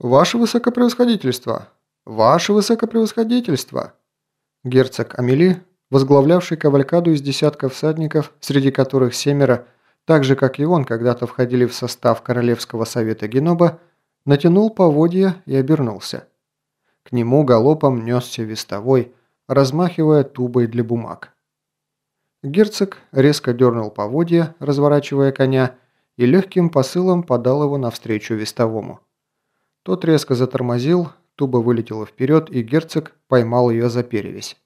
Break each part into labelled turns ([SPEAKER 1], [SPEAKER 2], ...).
[SPEAKER 1] «Ваше высокопревосходительство! Ваше высокопревосходительство!» Герцог Амели, возглавлявший кавалькаду из десятка всадников, среди которых семеро, так же как и он, когда-то входили в состав Королевского совета Геноба, натянул поводья и обернулся. К нему галопом несся вестовой, размахивая тубой для бумаг. Герцог резко дернул поводья, разворачивая коня, и легким посылом подал его навстречу вестовому. Тот резко затормозил, туба вылетела вперед, и герцог поймал ее за перевязь.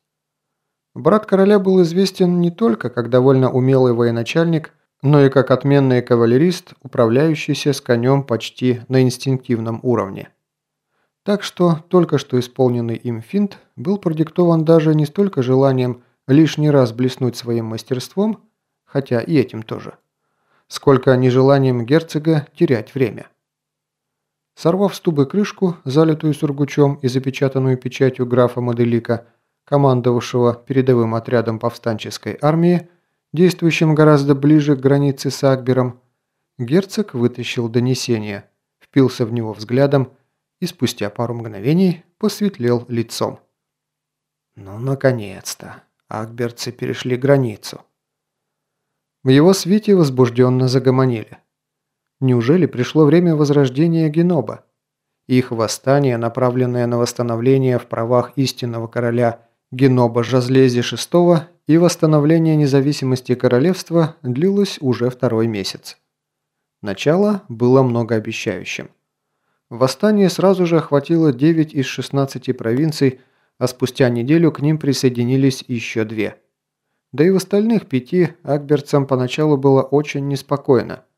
[SPEAKER 1] Брат короля был известен не только как довольно умелый военачальник, но и как отменный кавалерист, управляющийся с конем почти на инстинктивном уровне. Так что только что исполненный им финт был продиктован даже не столько желанием лишний раз блеснуть своим мастерством, хотя и этим тоже, сколько нежеланием герцога терять время. Сорвав с тубы крышку, залитую сургучом и запечатанную печатью графа Моделика, командовавшего передовым отрядом повстанческой армии, действующим гораздо ближе к границе с Акбером, герцог вытащил донесение, впился в него взглядом и спустя пару мгновений посветлел лицом. «Ну, наконец-то! Акберцы перешли границу!» В его свите возбужденно загомонили. Неужели пришло время возрождения Геноба? Их восстание, направленное на восстановление в правах истинного короля Геноба Жазлези VI и восстановление независимости королевства длилось уже второй месяц. Начало было многообещающим. Восстание сразу же охватило 9 из 16 провинций, а спустя неделю к ним присоединились еще две. Да и в остальных пяти акберцам поначалу было очень неспокойно –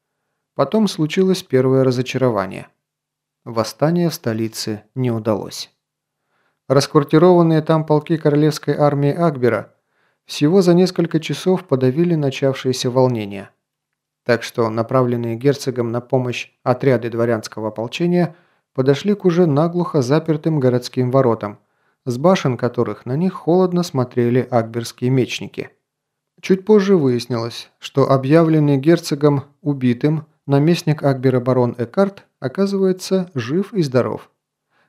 [SPEAKER 1] Потом случилось первое разочарование. Восстание в столице не удалось. Расквартированные там полки королевской армии Акбера всего за несколько часов подавили начавшиеся волнения. Так что направленные герцогом на помощь отряды дворянского ополчения подошли к уже наглухо запертым городским воротам, с башен которых на них холодно смотрели акберские мечники. Чуть позже выяснилось, что объявленный герцогом убитым наместник Акбера барон Экарт оказывается жив и здоров.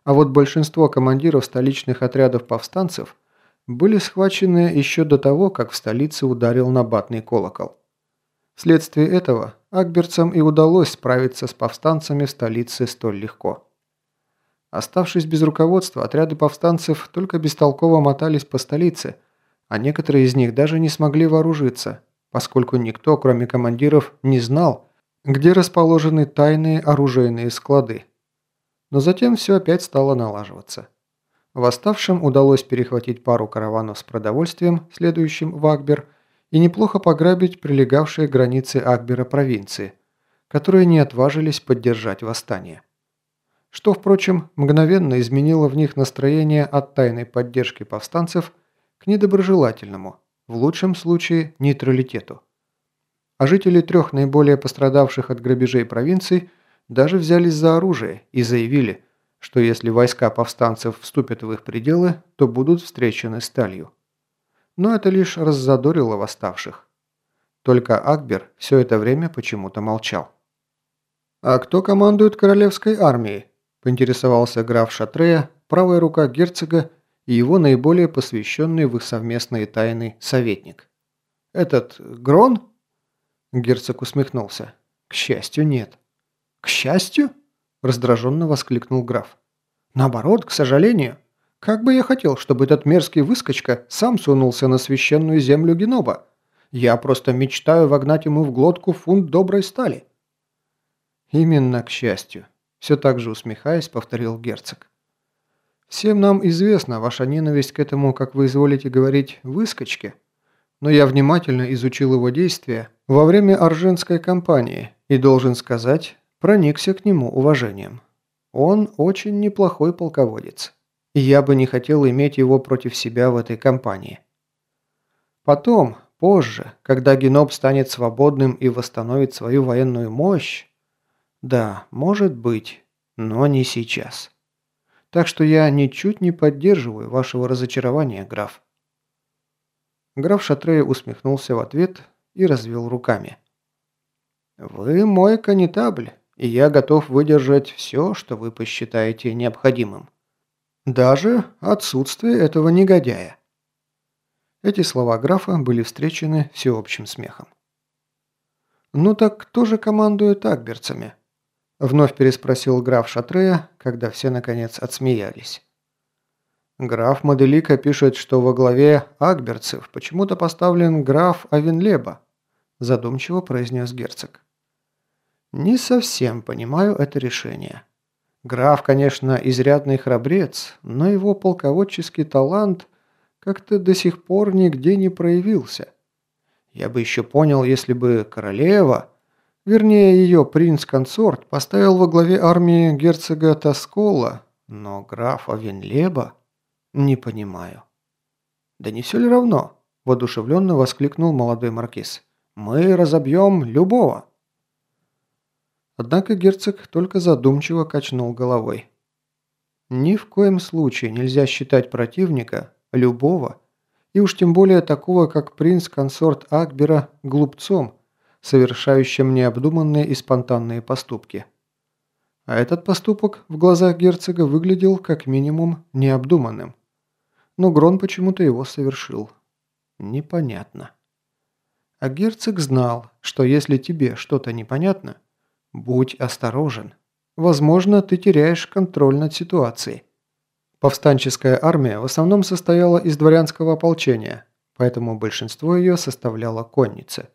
[SPEAKER 1] А вот большинство командиров столичных отрядов повстанцев были схвачены еще до того, как в столице ударил набатный колокол. Вследствие этого акберцам и удалось справиться с повстанцами в столице столь легко. Оставшись без руководства, отряды повстанцев только бестолково мотались по столице, а некоторые из них даже не смогли вооружиться, поскольку никто, кроме командиров, не знал, где расположены тайные оружейные склады. Но затем все опять стало налаживаться. Восставшим удалось перехватить пару караванов с продовольствием, следующим в Акбер, и неплохо пограбить прилегавшие границы Акбера провинции, которые не отважились поддержать восстание. Что, впрочем, мгновенно изменило в них настроение от тайной поддержки повстанцев к недоброжелательному, в лучшем случае нейтралитету а жители трех наиболее пострадавших от грабежей провинций даже взялись за оружие и заявили, что если войска повстанцев вступят в их пределы, то будут встречены сталью. Но это лишь раззадорило восставших. Только Акбер все это время почему-то молчал. «А кто командует королевской армией?» – поинтересовался граф Шатрея, правая рука герцога и его наиболее посвященный в их совместные тайны советник. «Этот Грон?» Герцог усмехнулся. «К счастью, нет». «К счастью?» – раздраженно воскликнул граф. «Наоборот, к сожалению. Как бы я хотел, чтобы этот мерзкий выскочка сам сунулся на священную землю Геноба. Я просто мечтаю вогнать ему в глотку фунт доброй стали». «Именно к счастью», – все так же усмехаясь, повторил герцог. «Всем нам известна ваша ненависть к этому, как вы изволите говорить, выскочке» но я внимательно изучил его действия во время Орженской кампании и, должен сказать, проникся к нему уважением. Он очень неплохой полководец, и я бы не хотел иметь его против себя в этой кампании. Потом, позже, когда Геноб станет свободным и восстановит свою военную мощь, да, может быть, но не сейчас. Так что я ничуть не поддерживаю вашего разочарования, граф. Граф Шатрея усмехнулся в ответ и развел руками. «Вы мой канитабль, и я готов выдержать все, что вы посчитаете необходимым. Даже отсутствие этого негодяя». Эти слова графа были встречены всеобщим смехом. «Ну так кто же командует акберцами?» Вновь переспросил граф Шатрея, когда все наконец отсмеялись. Граф Моделика пишет, что во главе акберцев почему-то поставлен граф Авенлеба, задумчиво произнес герцог. Не совсем понимаю это решение. Граф, конечно, изрядный храбрец, но его полководческий талант как-то до сих пор нигде не проявился. Я бы еще понял, если бы королева, вернее ее принц-консорт, поставил во главе армии герцога Тоскола, но графа Венлеба не понимаю. Да не все ли равно? воодушевленно воскликнул молодой маркиз. Мы разобьем любого. Однако герцог только задумчиво качнул головой. Ни в коем случае нельзя считать противника, любого, и уж тем более такого, как принц-консорт Акбера, глупцом, совершающим необдуманные и спонтанные поступки. А этот поступок в глазах герцога выглядел как минимум необдуманным. Но Грон почему-то его совершил. Непонятно. А герцог знал, что если тебе что-то непонятно, будь осторожен. Возможно, ты теряешь контроль над ситуацией. Повстанческая армия в основном состояла из дворянского ополчения, поэтому большинство ее составляла конница.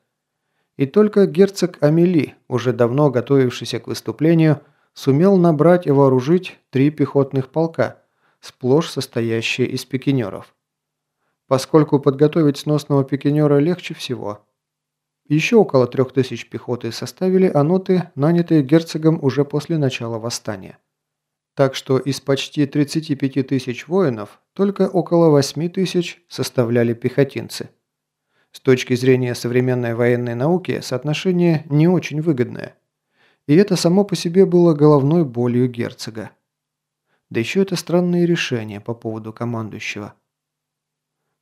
[SPEAKER 1] И только герцог Амели, уже давно готовившийся к выступлению, сумел набрать и вооружить три пехотных полка, сплошь состоящие из пикинеров. Поскольку подготовить сносного пикинера легче всего. Еще около трех тысяч пехоты составили аноты, нанятые герцогом уже после начала восстания. Так что из почти 35 тысяч воинов только около 8 тысяч составляли пехотинцы. С точки зрения современной военной науки соотношение не очень выгодное. И это само по себе было головной болью герцога. Да еще это странные решения по поводу командующего.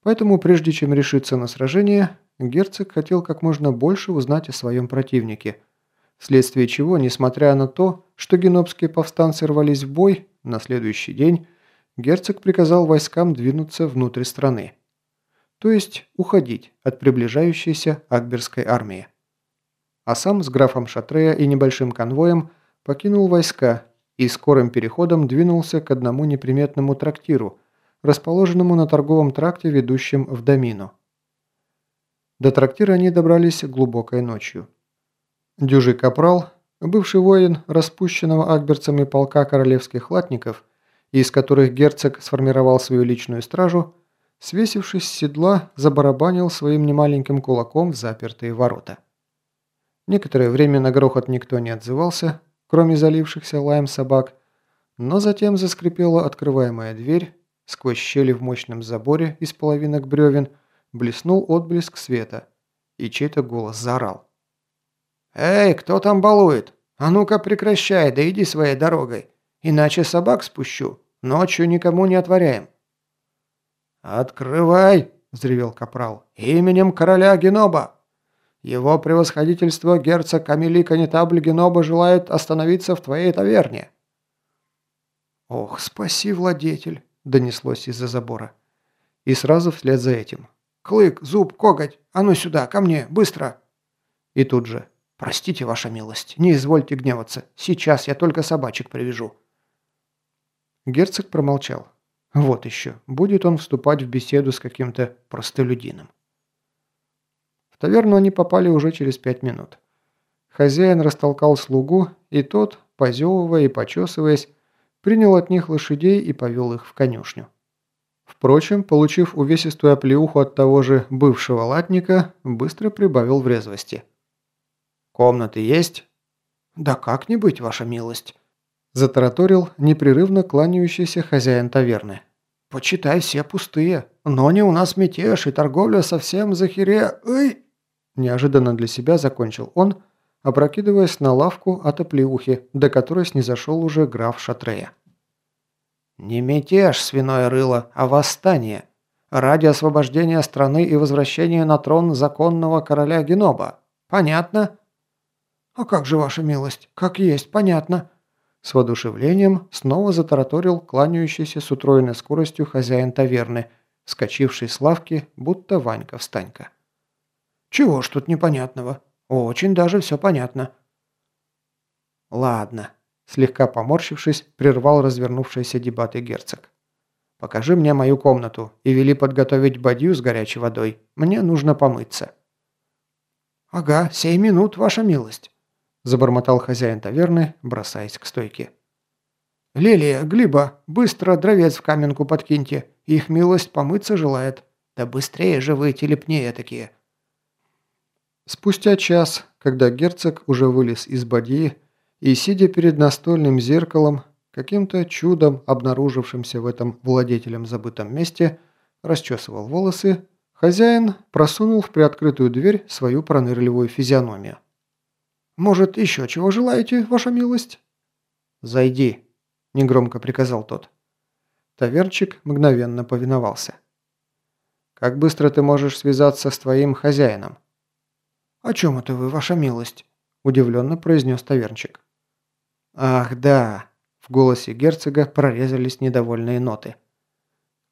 [SPEAKER 1] Поэтому прежде чем решиться на сражение, герцог хотел как можно больше узнать о своем противнике – вследствие чего, несмотря на то, что генопские повстанцы рвались в бой, на следующий день герцог приказал войскам двинуться внутрь страны. То есть уходить от приближающейся Акберской армии. А сам с графом Шатрея и небольшим конвоем покинул войска и скорым переходом двинулся к одному неприметному трактиру, расположенному на торговом тракте, ведущем в Домину. До трактира они добрались глубокой ночью. Дюжий капрал, бывший воин распущенного акберцами полка королевских латников, из которых герцог сформировал свою личную стражу, свесившись с седла, забарабанил своим немаленьким кулаком в запертые ворота. Некоторое время на грохот никто не отзывался, кроме залившихся лаем собак, но затем заскрипела открываемая дверь, сквозь щели в мощном заборе из половинок бревен блеснул отблеск света, и чей-то голос заорал. «Эй, кто там балует? А ну-ка прекращай, да иди своей дорогой. Иначе собак спущу. Ночью никому не отворяем». «Открывай!» – взревел капрал. «Именем короля Геноба! Его превосходительство герцог Камили Канетабль Геноба желает остановиться в твоей таверне». «Ох, спаси, владетель!» – донеслось из-за забора. И сразу вслед за этим. «Клык, зуб, коготь! А ну сюда, ко мне, быстро!» И тут же «Простите, ваша милость, не извольте гневаться. Сейчас я только собачек привяжу». Герцог промолчал. Вот еще, будет он вступать в беседу с каким-то простолюдином. Таверну они попали уже через пять минут. Хозяин растолкал слугу, и тот, позевывая и почесываясь, принял от них лошадей и повел их в конюшню. Впрочем, получив увесистую оплеуху от того же бывшего латника, быстро прибавил в резвости – «Комнаты есть?» «Да как не быть, ваша милость?» Затараторил непрерывно кланяющийся хозяин таверны. «Почитай, все пустые. Но не у нас мятеж, и торговля совсем захере... Эй!» Неожиданно для себя закончил он, опрокидываясь на лавку от оплеухи, до которой снизошел уже граф Шатрея. «Не мятеж, свиное рыло, а восстание. Ради освобождения страны и возвращения на трон законного короля Геноба. Понятно?» «А как же, ваша милость? Как есть, понятно». С воодушевлением снова затараторил кланяющийся с утроенной скоростью хозяин таверны, вскочивший с лавки, будто Ванька-встанька. «Чего ж тут непонятного? Очень даже все понятно». «Ладно», – слегка поморщившись, прервал развернувшиеся дебаты герцог. «Покажи мне мою комнату и вели подготовить бадью с горячей водой. Мне нужно помыться». «Ага, сей минут, ваша милость» забормотал хозяин таверны, бросаясь к стойке. «Лилия, Глиба, быстро дровец в каменку подкиньте, их милость помыться желает. Да быстрее же вы, телепнее такие!» Спустя час, когда герцог уже вылез из бадьи и, сидя перед настольным зеркалом, каким-то чудом обнаружившимся в этом владетелем забытом месте, расчесывал волосы, хозяин просунул в приоткрытую дверь свою пронырливую физиономию. «Может, еще чего желаете, ваша милость?» «Зайди», – негромко приказал тот. Таверчик мгновенно повиновался. «Как быстро ты можешь связаться с твоим хозяином?» «О чем это вы, ваша милость?» – удивленно произнес тавернчик. «Ах, да!» – в голосе герцога прорезались недовольные ноты.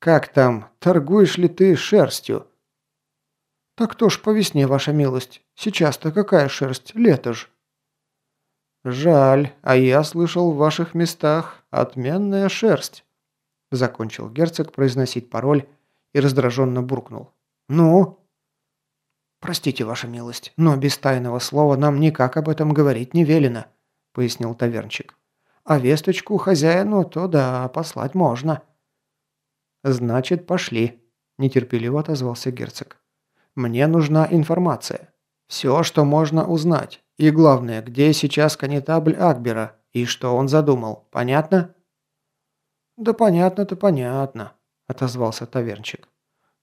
[SPEAKER 1] «Как там? Торгуешь ли ты шерстью?» «Так кто ж по весне, ваша милость? Сейчас-то какая шерсть? Лето ж!» «Жаль, а я слышал в ваших местах отменная шерсть», – закончил герцог произносить пароль и раздраженно буркнул. «Ну?» «Простите, ваша милость, но без тайного слова нам никак об этом говорить не велено», – пояснил тавернчик. «А весточку хозяину то да, послать можно». «Значит, пошли», – нетерпеливо отозвался герцог. «Мне нужна информация. Все, что можно узнать. И главное, где сейчас канетабль Акбера и что он задумал, понятно?» «Да понятно-то понятно», – отозвался тавернчик.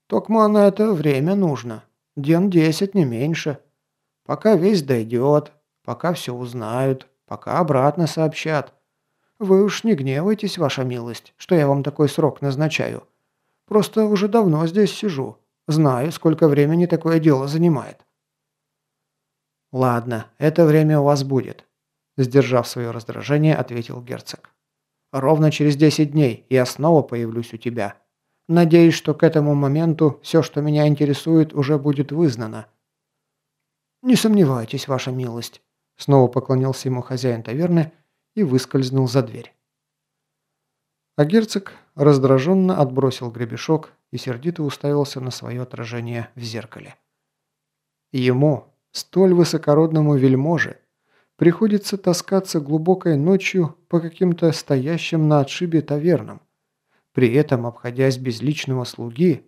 [SPEAKER 1] «Токма на это время нужно. Ден десять, не меньше. Пока весь дойдет, пока все узнают, пока обратно сообщат. Вы уж не гневайтесь, ваша милость, что я вам такой срок назначаю. Просто уже давно здесь сижу. Знаю, сколько времени такое дело занимает». «Ладно, это время у вас будет», – сдержав свое раздражение, ответил герцог. «Ровно через 10 дней я снова появлюсь у тебя. Надеюсь, что к этому моменту все, что меня интересует, уже будет вызнано». «Не сомневайтесь, ваша милость», – снова поклонился ему хозяин таверны и выскользнул за дверь. А герцог раздраженно отбросил гребешок и сердито уставился на свое отражение в зеркале. Ему, Столь высокородному вельможе приходится таскаться глубокой ночью по каким-то стоящим на отшибе тавернам, при этом обходясь без личного слуги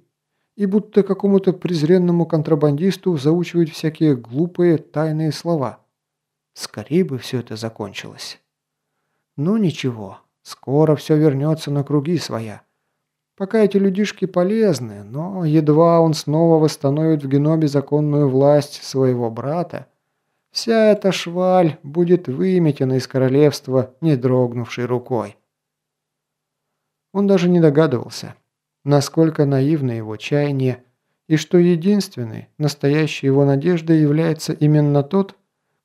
[SPEAKER 1] и будто какому-то презренному контрабандисту заучивать всякие глупые тайные слова. Скорее бы все это закончилось. Ну ничего, скоро все вернется на круги своя. Пока эти людишки полезны, но едва он снова восстановит в генобе законную власть своего брата, вся эта шваль будет выметена из королевства, не дрогнувшей рукой. Он даже не догадывался, насколько наивно его чаяние, и что единственной, настоящей его надеждой является именно тот,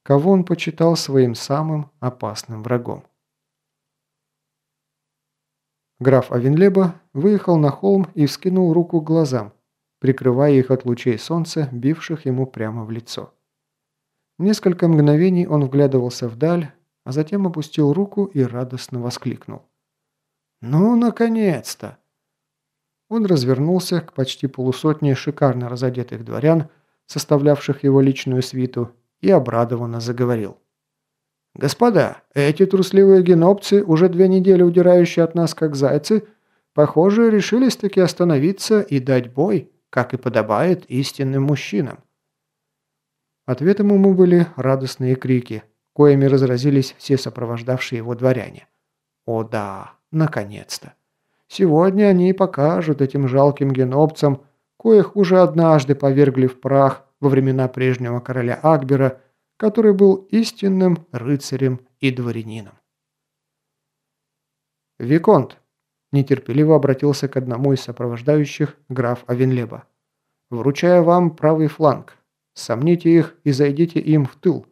[SPEAKER 1] кого он почитал своим самым опасным врагом. Граф Авенлеба выехал на холм и вскинул руку к глазам, прикрывая их от лучей солнца, бивших ему прямо в лицо. Несколько мгновений он вглядывался вдаль, а затем опустил руку и радостно воскликнул. «Ну, наконец-то!» Он развернулся к почти полусотне шикарно разодетых дворян, составлявших его личную свиту, и обрадованно заговорил. «Господа, эти трусливые генопцы, уже две недели удирающие от нас как зайцы, похоже, решились-таки остановиться и дать бой, как и подобает истинным мужчинам». Ответом ему были радостные крики, коими разразились все сопровождавшие его дворяне. «О да, наконец-то! Сегодня они покажут этим жалким генопцам, коих уже однажды повергли в прах во времена прежнего короля Акбера, который был истинным рыцарем и дворянином. «Виконт!» – нетерпеливо обратился к одному из сопровождающих граф Авенлеба. «Вручаю вам правый фланг. Сомните их и зайдите им в тыл.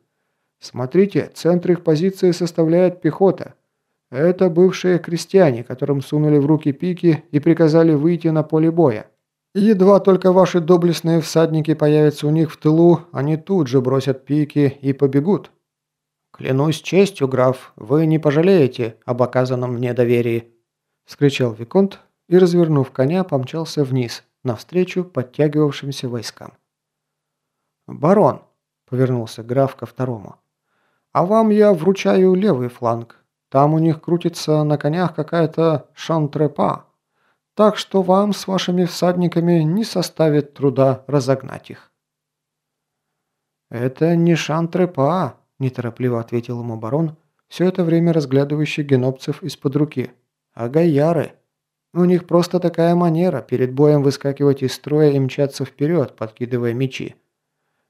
[SPEAKER 1] Смотрите, центр их позиции составляет пехота. Это бывшие крестьяне, которым сунули в руки пики и приказали выйти на поле боя. Едва только ваши доблестные всадники появятся у них в тылу, они тут же бросят пики и побегут. «Клянусь честью, граф, вы не пожалеете об оказанном мне доверии», – вскричал Виконт и, развернув коня, помчался вниз, навстречу подтягивавшимся войскам. «Барон», – повернулся граф ко второму, – «а вам я вручаю левый фланг. Там у них крутится на конях какая-то шантрепа, так что вам с вашими всадниками не составит труда разогнать их». «Это не шантрепа», – неторопливо ответил ему барон, все это время разглядывающий генопцев из-под руки, – «а гаяры». У них просто такая манера перед боем выскакивать из строя и мчаться вперед, подкидывая мечи.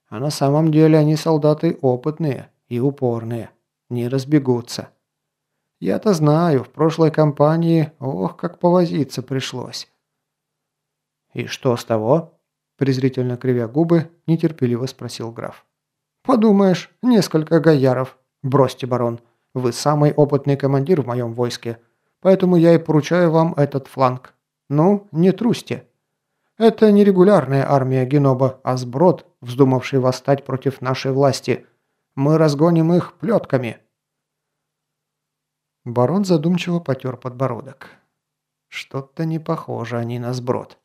[SPEAKER 1] А на самом деле они солдаты опытные и упорные, не разбегутся. Я-то знаю, в прошлой кампании, ох, как повозиться пришлось. «И что с того?» – презрительно кривя губы, нетерпеливо спросил граф. «Подумаешь, несколько гаяров. Бросьте, барон, вы самый опытный командир в моем войске. Поэтому я и поручаю вам этот фланг. Ну, не трусьте. Это не регулярная армия Геноба, а сброд, вздумавший восстать против нашей власти. Мы разгоним их плетками». Барон задумчиво потер подбородок. «Что-то не похоже они на сброд».